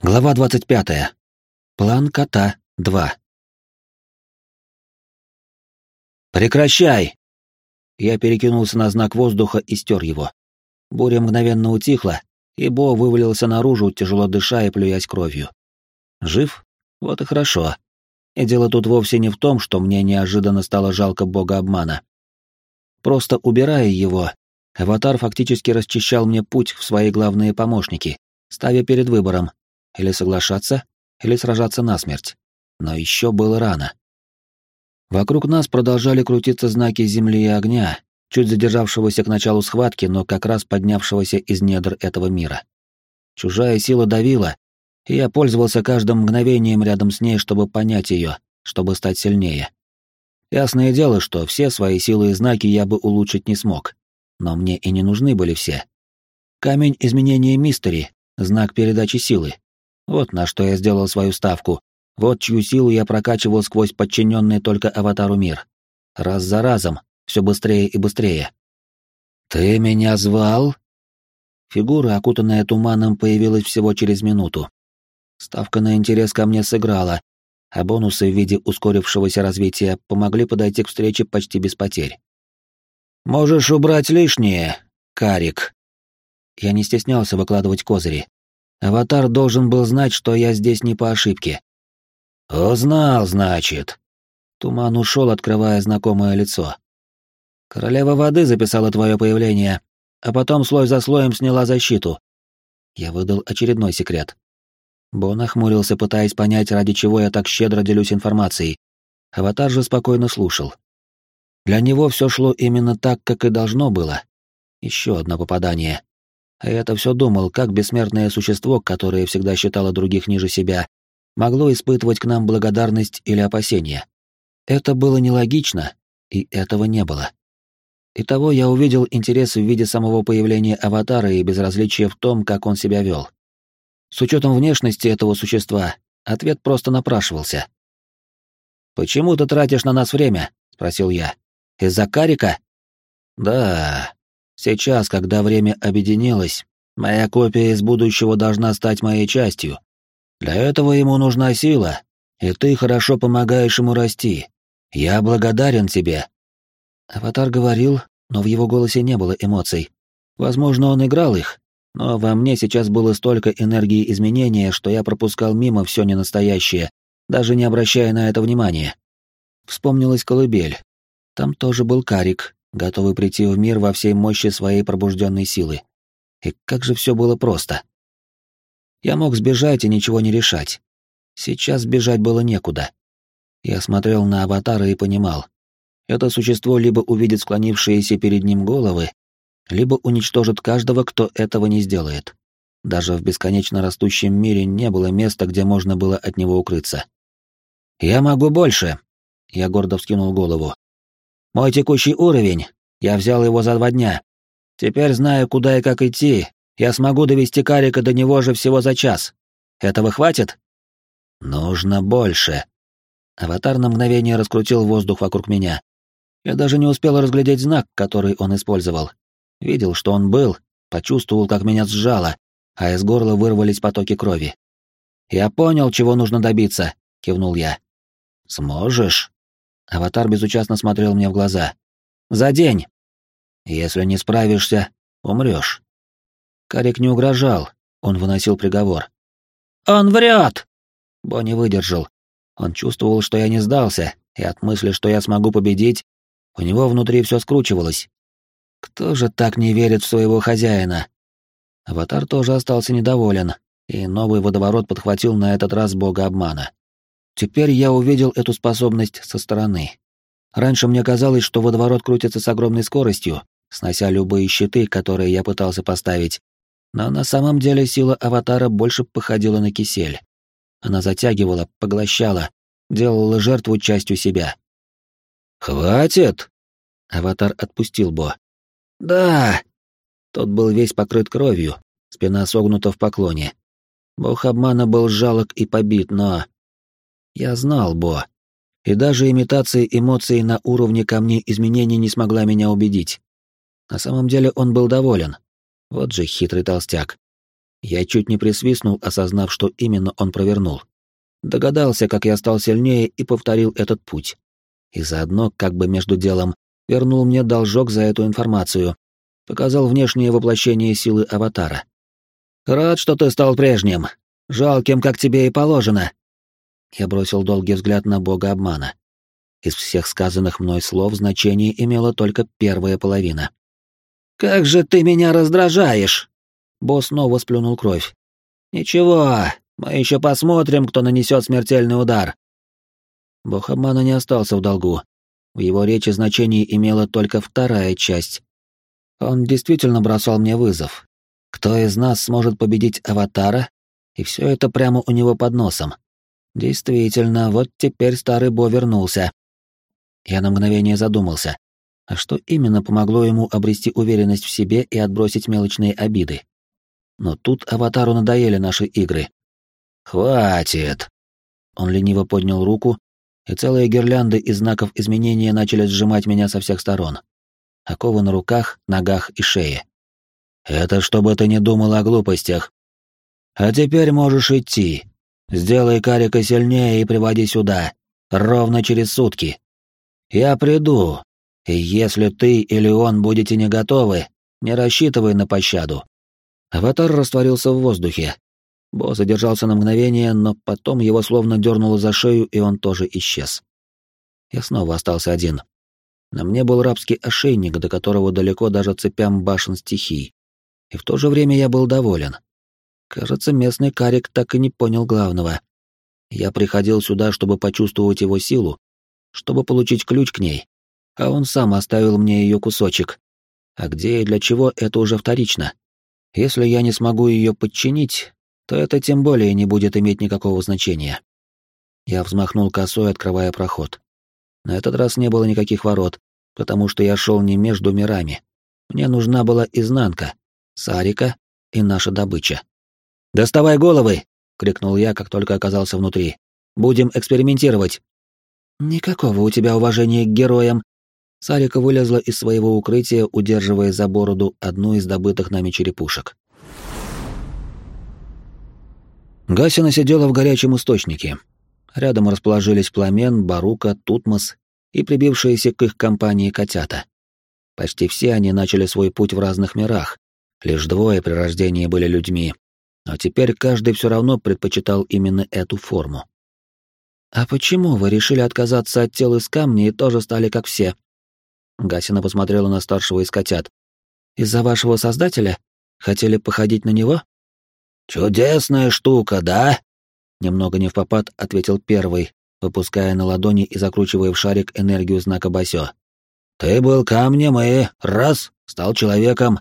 Глава 25. План кота 2. «Прекращай!» Я перекинулся на знак воздуха и стер его. Буря мгновенно утихла, и Бо вывалился наружу, тяжело дыша и плюясь кровью. Жив? Вот и хорошо. И дело тут вовсе не в том, что мне неожиданно стало жалко бога обмана. Просто убирая его, аватар фактически расчищал мне путь в свои главные помощники, ставя перед выбором или соглашаться, или сражаться насмерть. Но еще было рано. Вокруг нас продолжали крутиться знаки земли и огня, чуть задержавшегося к началу схватки, но как раз поднявшегося из недр этого мира. Чужая сила давила, и я пользовался каждым мгновением рядом с ней, чтобы понять ее, чтобы стать сильнее. Ясное дело, что все свои силы и знаки я бы улучшить не смог, но мне и не нужны были все. Камень изменения мистери, знак передачи силы, вот на что я сделал свою ставку. Вот чью силу я прокачивал сквозь подчиненный только аватару мир. Раз за разом, все быстрее и быстрее. «Ты меня звал?» Фигура, окутанная туманом, появилась всего через минуту. Ставка на интерес ко мне сыграла, а бонусы в виде ускорившегося развития помогли подойти к встрече почти без потерь. «Можешь убрать лишнее, Карик». Я не стеснялся выкладывать козыри. Аватар должен был знать, что я здесь не по ошибке. «Узнал, значит». Туман ушел, открывая знакомое лицо. «Королева воды записала твое появление, а потом слой за слоем сняла защиту». Я выдал очередной секрет. Бо нахмурился, пытаясь понять, ради чего я так щедро делюсь информацией. Аватар же спокойно слушал. Для него все шло именно так, как и должно было. Еще одно попадание. А я-то все думал, как бессмертное существо, которое всегда считало других ниже себя, могло испытывать к нам благодарность или опасение. Это было нелогично, и этого не было. Итого я увидел интерес в виде самого появления аватара и безразличие в том, как он себя вел. С учетом внешности этого существа, ответ просто напрашивался. «Почему ты тратишь на нас время?» — спросил я. «Из-за карика?» «Да, Сейчас, когда время объединилось, моя копия из будущего должна стать моей частью. Для этого ему нужна сила, и ты хорошо помогаешь ему расти. Я благодарен тебе». Аватар говорил, но в его голосе не было эмоций. Возможно, он играл их, но во мне сейчас было столько энергии изменения, что я пропускал мимо все ненастоящее, даже не обращая на это внимания. Вспомнилась колыбель. Там тоже был карик, готовый прийти в мир во всей мощи своей пробужденной силы. И как же все было просто. Я мог сбежать и ничего не решать. Сейчас бежать было некуда. Я смотрел на аватара и понимал. Это существо либо увидит склонившиеся перед ним головы, либо уничтожит каждого, кто этого не сделает. Даже в бесконечно растущем мире не было места, где можно было от него укрыться. «Я могу больше!» Я гордо вскинул голову. Мой текущий уровень, я взял его за два дня. Теперь знаю, куда и как идти, я смогу довести Карика до него же всего за час. Этого хватит? Нужно больше. Аватар на мгновение раскрутил воздух вокруг меня. Я даже не успел разглядеть знак, который он использовал. Видел, что он был, почувствовал, как меня сжало, а из горла вырвались потоки крови. «Я понял, чего нужно добиться», — кивнул я. «Сможешь?» Аватар безучастно смотрел мне в глаза. «За день! Если не справишься, умрешь». Карик не угрожал, он выносил приговор. «Он врет!» Бо выдержал. Он чувствовал, что я не сдался, и от мысли, что я смогу победить, у него внутри все скручивалось. Кто же так не верит в своего хозяина? Аватар тоже остался недоволен, и новый водоворот подхватил на этот раз бога обмана. Теперь я увидел эту способность со стороны. Раньше мне казалось, что водоворот крутится с огромной скоростью, снося любые щиты, которые я пытался поставить. Но на самом деле сила аватара больше походила на кисель. Она затягивала, поглощала, делала жертву частью себя. «Хватит!» Аватар отпустил Бо. «Да!» Тот был весь покрыт кровью, спина согнута в поклоне. Бог обмана был жалок и побит, но я знал Бо. И даже имитация эмоций на уровне камней изменений не смогла меня убедить. На самом деле он был доволен. Вот же хитрый толстяк. Я чуть не присвистнул, осознав, что именно он провернул. Догадался, как я стал сильнее, и повторил этот путь. И заодно, как бы между делом, вернул мне должок за эту информацию. Показал внешнее воплощение силы аватара. «Рад, что ты стал прежним. Жалким, как тебе и положено». Я бросил долгий взгляд на бога обмана. Из всех сказанных мной слов значение имела только первая половина. «Как же ты меня раздражаешь!» Босс снова сплюнул кровь. «Ничего, мы еще посмотрим, кто нанесет смертельный удар». Бог обмана не остался в долгу. В его речи значение имела только вторая часть. Он действительно бросал мне вызов. Кто из нас сможет победить Аватара? И все это прямо у него под носом. Действительно, вот теперь старый Бо вернулся. Я на мгновение задумался. А что именно помогло ему обрести уверенность в себе и отбросить мелочные обиды? Но тут аватару надоели наши игры. «Хватит!» Он лениво поднял руку, и целые гирлянды из знаков изменения начали сжимать меня со всех сторон. Оковы на руках, ногах и шее. «Это чтобы ты не думал о глупостях. А теперь можешь идти. Сделай карика сильнее и приводи сюда. Ровно через сутки. Я приду, и если ты или он будете не готовы, не рассчитывай на пощаду. Аватар растворился в воздухе. Бо задержался на мгновение, но потом его словно дернуло за шею, и он тоже исчез. Я снова остался один. На мне был рабский ошейник, до которого далеко даже цепям башен стихий. И в то же время я был доволен. Кажется, местный карик так и не понял главного. Я приходил сюда, чтобы почувствовать его силу, чтобы получить ключ к ней, а он сам оставил мне ее кусочек. А где и для чего, это уже вторично. Если я не смогу ее подчинить, то это тем более не будет иметь никакого значения. Я взмахнул косой, открывая проход. На этот раз не было никаких ворот, потому что я шел не между мирами. Мне нужна была изнанка, Сарика и наша добыча. «Доставай головы!» — крикнул я, как только оказался внутри. «Будем экспериментировать!» «Никакого у тебя уважения к героям!» Сарика вылезла из своего укрытия, удерживая за бороду одну из добытых нами черепушек. Гасина сидела в горячем источнике. Рядом расположились Пламен, Барука, Тутмос и прибившиеся к их компании котята. Почти все они начали свой путь в разных мирах. Лишь двое при рождении были людьми, но теперь каждый все равно предпочитал именно эту форму. «А почему вы решили отказаться от тел из камня и тоже стали как все?» Гасина посмотрела на старшего из котят. «Из-за вашего создателя? Хотели походить на него?» «Чудесная штука, да?» Немного не в попад ответил первый, выпуская на ладони и закручивая в шарик энергию знака Басё. «Ты был камнем и, раз, стал человеком.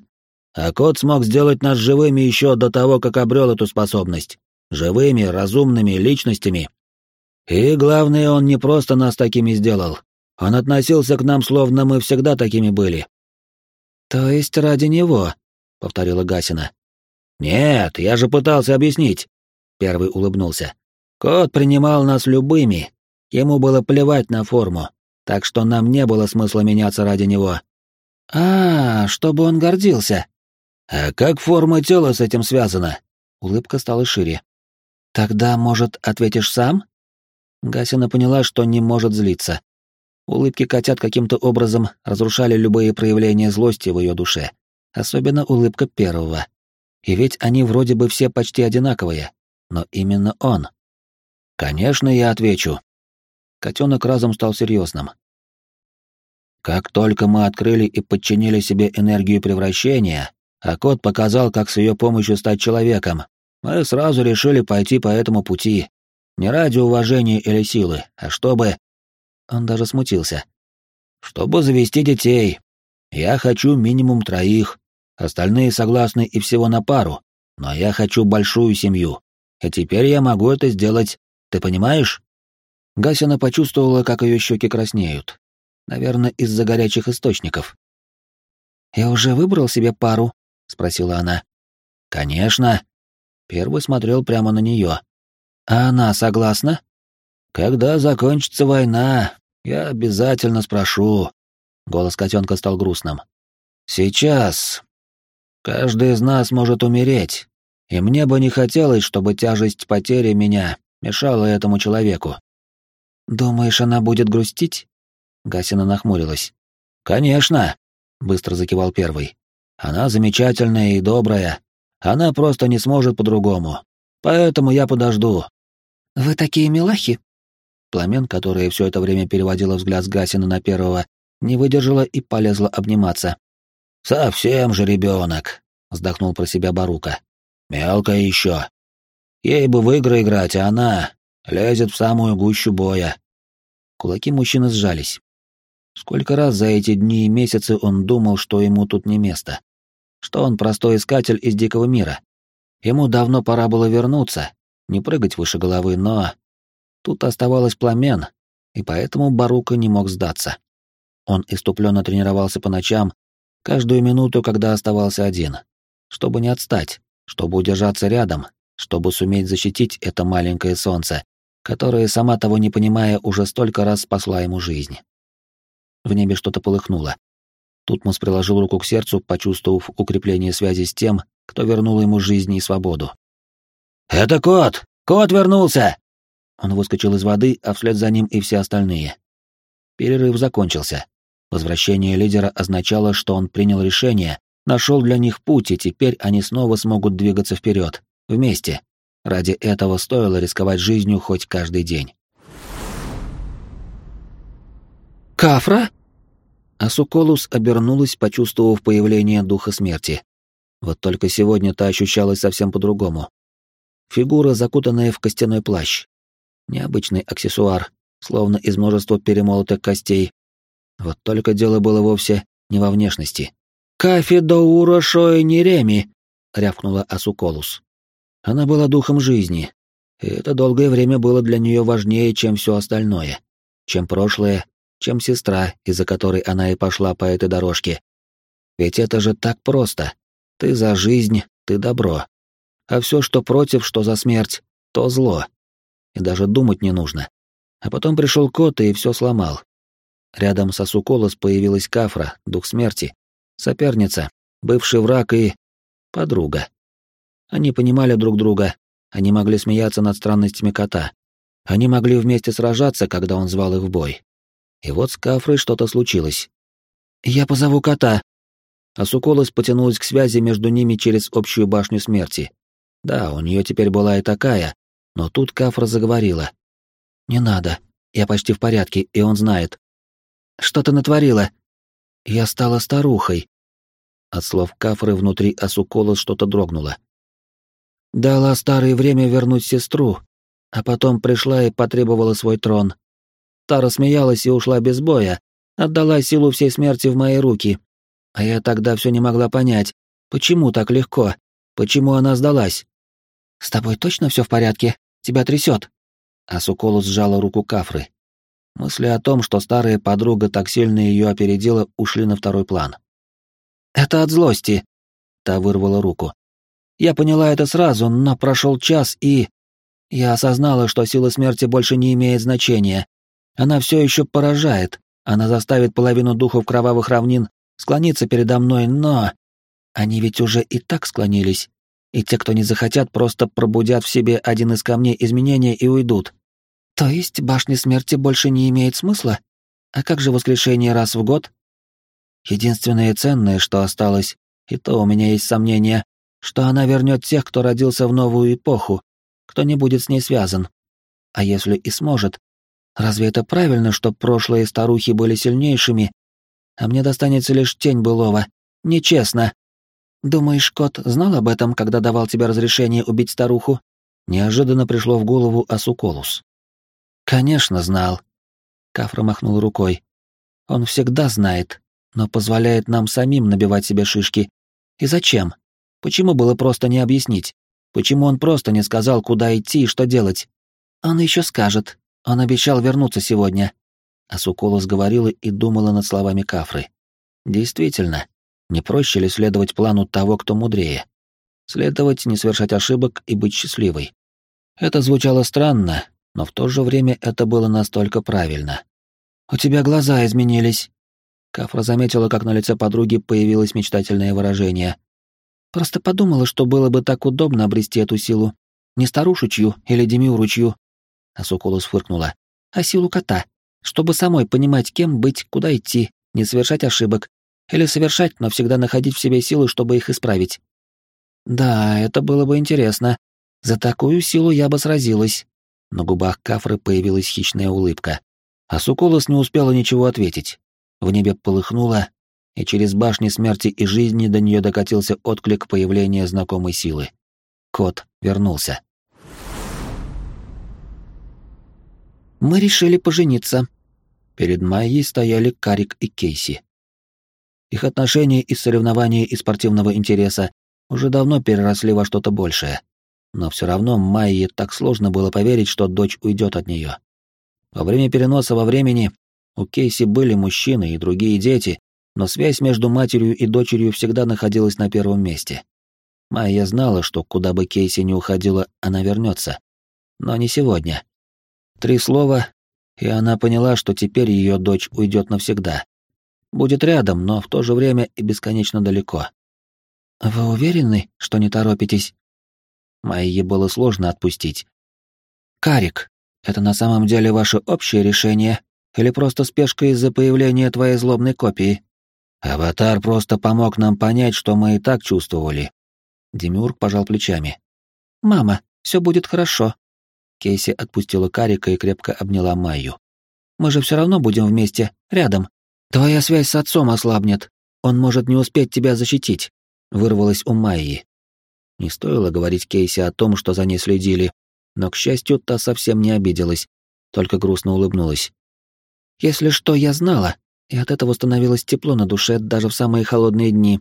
А кот смог сделать нас живыми еще до того, как обрел эту способность. Живыми, разумными личностями. И главное, он не просто нас такими сделал, он относился к нам, словно мы всегда такими были. То есть ради него, повторила Гасина. Нет, я же пытался объяснить. Первый улыбнулся. Кот принимал нас любыми. Ему было плевать на форму, так что нам не было смысла меняться ради него. А, чтобы он гордился. А как форма тела с этим связана? Улыбка стала шире. Тогда, может, ответишь сам? Гасина поняла, что не может злиться. Улыбки котят каким-то образом разрушали любые проявления злости в ее душе, особенно улыбка первого. И ведь они вроде бы все почти одинаковые, но именно он. Конечно, я отвечу. Котенок разом стал серьезным. Как только мы открыли и подчинили себе энергию превращения, а кот показал, как с ее помощью стать человеком, мы сразу решили пойти по этому пути. Не ради уважения или силы, а чтобы... Он даже смутился. «Чтобы завести детей. Я хочу минимум троих. Остальные согласны и всего на пару. Но я хочу большую семью. И теперь я могу это сделать. Ты понимаешь?» Гасина почувствовала, как ее щеки краснеют. Наверное, из-за горячих источников. «Я уже выбрал себе пару?» — спросила она. «Конечно». Первый смотрел прямо на нее. «А она согласна?» «Когда закончится война, я обязательно спрошу». Голос котенка стал грустным. «Сейчас. Каждый из нас может умереть. И мне бы не хотелось, чтобы тяжесть потери меня мешала этому человеку. Думаешь, она будет грустить? Гасина нахмурилась. Конечно, быстро закивал первый. Она замечательная и добрая. Она просто не сможет по-другому. Поэтому я подожду. Вы такие милахи. Пламен, которая все это время переводила взгляд с Гасина на первого, не выдержала и полезла обниматься. Совсем же ребенок, вздохнул про себя Барука. Мелкая еще. Ей бы в игры играть, а она лезет в самую гущу боя. Кулаки мужчины сжались. Сколько раз за эти дни и месяцы он думал, что ему тут не место. Что он простой искатель из дикого мира. Ему давно пора было вернуться, не прыгать выше головы, но... Тут оставалось пламен, и поэтому Барука не мог сдаться. Он иступленно тренировался по ночам, каждую минуту, когда оставался один, чтобы не отстать, чтобы удержаться рядом, чтобы суметь защитить это маленькое солнце, которое, сама того не понимая, уже столько раз спасла ему жизнь. В небе что-то полыхнуло. Тутмос приложил руку к сердцу, почувствовав укрепление связи с тем, кто вернул ему жизнь и свободу. «Это кот! Кот вернулся!» Он выскочил из воды, а вслед за ним и все остальные. Перерыв закончился. Возвращение лидера означало, что он принял решение, нашел для них путь, и теперь они снова смогут двигаться вперед, вместе. Ради этого стоило рисковать жизнью хоть каждый день. «Кафра?» Асуколус обернулась, почувствовав появление духа смерти. Вот только сегодня та ощущалась совсем по-другому. Фигура, закутанная в костяной плащ. Необычный аксессуар, словно из множества перемолотых костей. Вот только дело было вовсе не во внешности. «Кафе доура шои нереми!» — рявкнула Асуколус. Она была духом жизни, и это долгое время было для нее важнее, чем все остальное, чем прошлое, чем сестра, из-за которой она и пошла по этой дорожке. Ведь это же так просто. Ты за жизнь, ты добро. А все, что против, что за смерть, то зло. И даже думать не нужно. А потом пришел кот и все сломал. Рядом со Суколос появилась Кафра, дух смерти, соперница, бывший враг и... подруга. Они понимали друг друга, они могли смеяться над странностями кота. Они могли вместе сражаться, когда он звал их в бой. И вот с Кафрой что-то случилось. «Я позову кота». А Суколос потянулась к связи между ними через общую башню смерти. Да, у нее теперь была и такая, но тут Кафра заговорила. «Не надо. Я почти в порядке, и он знает». «Что ты натворила?» «Я стала старухой». От слов Кафры внутри Асуколос что-то дрогнуло. Дала старое время вернуть сестру, а потом пришла и потребовала свой трон. Та рассмеялась и ушла без боя, отдала силу всей смерти в мои руки. А я тогда все не могла понять, почему так легко, почему она сдалась. «С тобой точно все в порядке? Тебя трясет?» А Суколу сжала руку Кафры. Мысли о том, что старая подруга так сильно ее опередила, ушли на второй план. «Это от злости», — та вырвала руку. Я поняла это сразу, но прошел час и... Я осознала, что сила смерти больше не имеет значения. Она все еще поражает. Она заставит половину духов кровавых равнин склониться передо мной, но... Они ведь уже и так склонились. И те, кто не захотят, просто пробудят в себе один из камней изменения и уйдут. То есть башня смерти больше не имеет смысла? А как же воскрешение раз в год? Единственное ценное, что осталось, и то у меня есть сомнения, что она вернет тех, кто родился в новую эпоху, кто не будет с ней связан. А если и сможет, разве это правильно, что прошлые старухи были сильнейшими, а мне достанется лишь тень былого? Нечестно. Думаешь, кот знал об этом, когда давал тебе разрешение убить старуху? Неожиданно пришло в голову Асуколус. Конечно, знал. Кафра махнул рукой. Он всегда знает, но позволяет нам самим набивать себе шишки. И зачем? Почему было просто не объяснить? Почему он просто не сказал, куда идти и что делать? Он еще скажет. Он обещал вернуться сегодня. А Суколос говорила и думала над словами Кафры. Действительно, не проще ли следовать плану того, кто мудрее? Следовать, не совершать ошибок и быть счастливой. Это звучало странно, но в то же время это было настолько правильно. «У тебя глаза изменились». Кафра заметила, как на лице подруги появилось мечтательное выражение. Просто подумала, что было бы так удобно обрести эту силу. Не старушечью или демиуручью, Асукулус фыркнула, а силу кота, чтобы самой понимать, кем быть, куда идти, не совершать ошибок, или совершать, но всегда находить в себе силы, чтобы их исправить. Да, это было бы интересно. За такую силу я бы сразилась. На губах Кафры появилась хищная улыбка. А не успела ничего ответить. В небе полыхнуло, и через башни смерти и жизни до нее докатился отклик появления знакомой силы. Кот вернулся. Мы решили пожениться. Перед Майей стояли Карик и Кейси. Их отношения из соревнования и спортивного интереса уже давно переросли во что-то большее. Но все равно Майе так сложно было поверить, что дочь уйдет от нее. Во время переноса во времени у Кейси были мужчины и другие дети, но связь между матерью и дочерью всегда находилась на первом месте. Майя знала, что куда бы Кейси ни уходила, она вернется. Но не сегодня. Три слова, и она поняла, что теперь ее дочь уйдет навсегда. Будет рядом, но в то же время и бесконечно далеко. «Вы уверены, что не торопитесь?» Майе было сложно отпустить. «Карик, это на самом деле ваше общее решение или просто спешка из-за появления твоей злобной копии?» «Аватар просто помог нам понять, что мы и так чувствовали». Демиург пожал плечами. «Мама, все будет хорошо. Кейси отпустила Карика и крепко обняла Майю. «Мы же все равно будем вместе, рядом. Твоя связь с отцом ослабнет. Он может не успеть тебя защитить», — вырвалась у Майи. Не стоило говорить Кейси о том, что за ней следили, но, к счастью, та совсем не обиделась, только грустно улыбнулась. «Если что, я знала, и от этого становилось тепло на душе даже в самые холодные дни».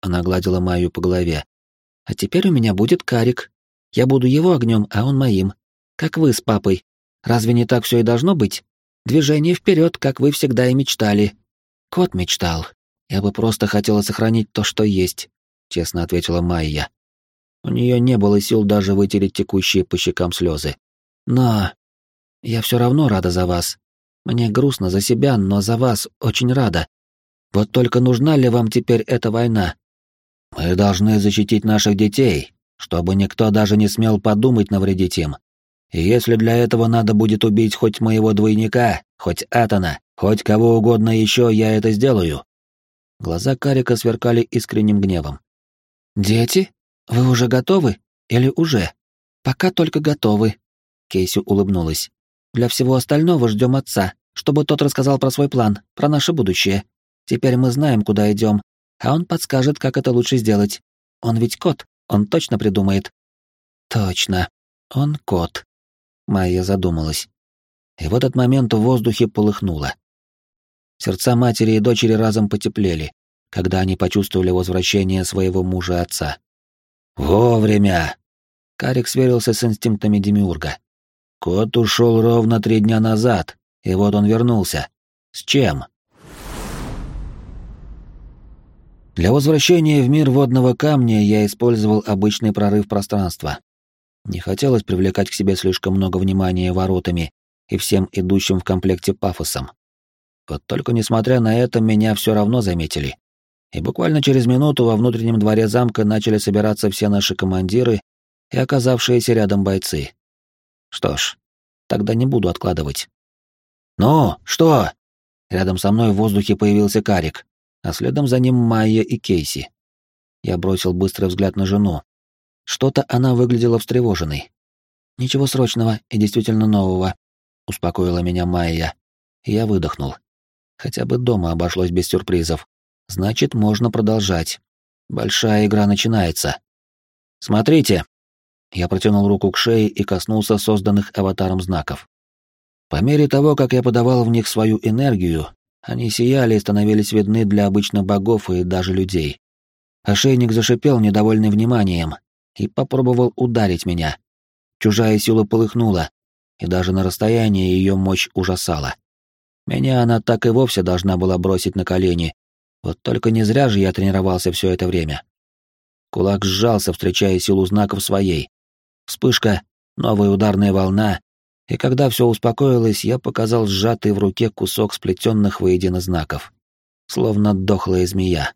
Она гладила Майю по голове. «А теперь у меня будет Карик. Я буду его огнем, а он моим. Как вы с папой. Разве не так все и должно быть? Движение вперед, как вы всегда и мечтали. Кот мечтал. Я бы просто хотела сохранить то, что есть, честно ответила Майя. У нее не было сил даже вытереть текущие по щекам слезы. Но я все равно рада за вас. Мне грустно за себя, но за вас очень рада. Вот только нужна ли вам теперь эта война? Мы должны защитить наших детей, чтобы никто даже не смел подумать навредить им. И если для этого надо будет убить хоть моего двойника, хоть Атона, хоть кого угодно еще, я это сделаю. Глаза Карика сверкали искренним гневом. «Дети? Вы уже готовы? Или уже? Пока только готовы». Кейси улыбнулась. «Для всего остального ждем отца, чтобы тот рассказал про свой план, про наше будущее. Теперь мы знаем, куда идем, а он подскажет, как это лучше сделать. Он ведь кот, он точно придумает». «Точно, он кот», Майя задумалась. И в этот момент в воздухе полыхнуло. Сердца матери и дочери разом потеплели, когда они почувствовали возвращение своего мужа-отца. «Вовремя!» Карик сверился с инстинктами Демиурга. «Кот ушел ровно три дня назад, и вот он вернулся. С чем?» Для возвращения в мир водного камня я использовал обычный прорыв пространства. Не хотелось привлекать к себе слишком много внимания воротами и всем идущим в комплекте пафосом. Вот только несмотря на это, меня все равно заметили. И буквально через минуту во внутреннем дворе замка начали собираться все наши командиры и оказавшиеся рядом бойцы. Что ж, тогда не буду откладывать. «Ну, что?» Рядом со мной в воздухе появился Карик, а следом за ним Майя и Кейси. Я бросил быстрый взгляд на жену, что-то она выглядела встревоженной. «Ничего срочного и действительно нового», — успокоила меня Майя. Я выдохнул. Хотя бы дома обошлось без сюрпризов. Значит, можно продолжать. Большая игра начинается. «Смотрите!» Я протянул руку к шее и коснулся созданных аватаром знаков. По мере того, как я подавал в них свою энергию, они сияли и становились видны для обычных богов и даже людей. Ошейник зашипел, недовольный вниманием, и попробовал ударить меня. Чужая сила полыхнула, и даже на расстоянии ее мощь ужасала. Меня она так и вовсе должна была бросить на колени. Вот только не зря же я тренировался все это время. Кулак сжался, встречая силу знаков своей. Вспышка, новая ударная волна, и когда все успокоилось, я показал сжатый в руке кусок сплетенных воедино знаков. Словно дохлая змея.